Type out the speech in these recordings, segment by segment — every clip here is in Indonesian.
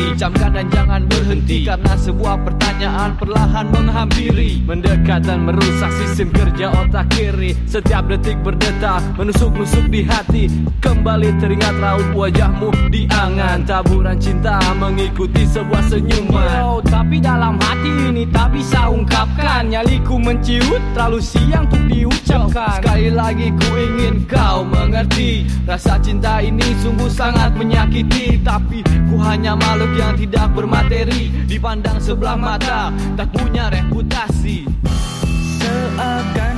diri Camkan dan jangan berhenti. Karena sebuah pertanyaan perlahan menghampiri. Mendekat dan merusak sistem kerja otak kiri. Setiap detik berdetak menusuk-nusuk di hati. Kembali teringat raut wajahmu di angan. Taburan cinta mengikuti sebuah senyuman. Yo, tapi dalam hati ini tak bisa ungkapkan. Nyaliku menciut terlalu siang untuk diucapkan Lagi ku ingin kau mengerti. Rasa cinta ini sungguh sangat menyakiti. Tapi ku hanya makhluk yang tidak bermateri. Dipandang sebelah mata tak punya reputasi. Seakan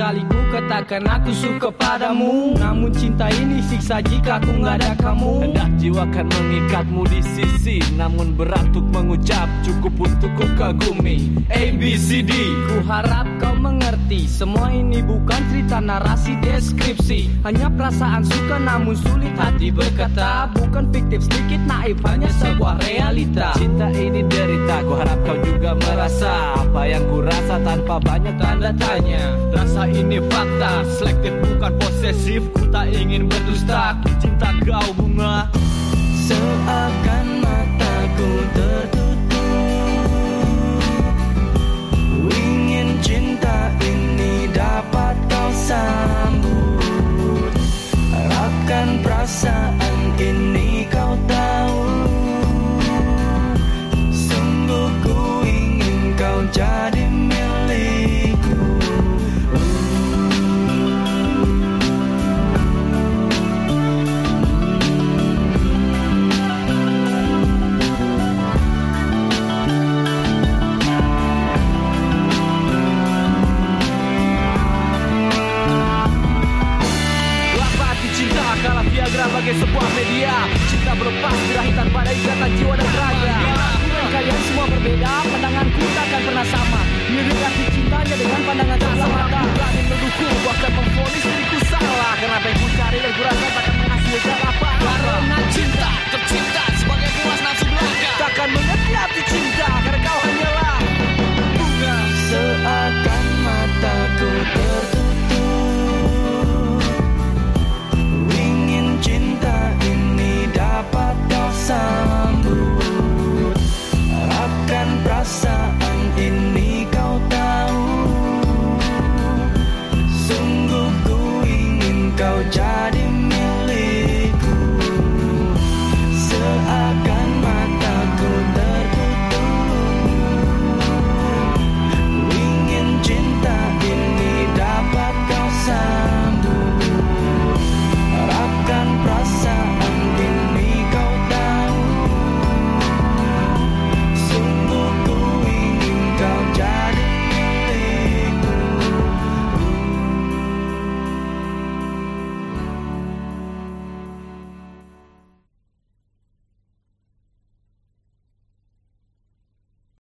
sekali ku katakan aku suka padamu. Namun cinta ini siksa jika aku nggak ada kamu. Hendak jiwa kan mengikatmu di sisi Namun berat untuk mengucap cukup untuk ku kagumi. A, B, C, D. Ku harap kau mengerti Semua ini bukan cerita narasi deskripsi. Hanya perasaan suka namun sulit hati berkata. Bukan fiktif sedikit naif hanya sebuah realita. Cinta ini derita Ku harap kau juga merasa. Apa yang ku rasa tanpa banyak tanda tanya. Rasa ini fakta. Selektif bukan posesif Ku tak ingin berdusta. Ku cinta kau bunga media Cinta berlepas birahitan pada ikatan jiwa dan raga. Kalian semua berbeda Pandanganku takkan pernah sama. Mirip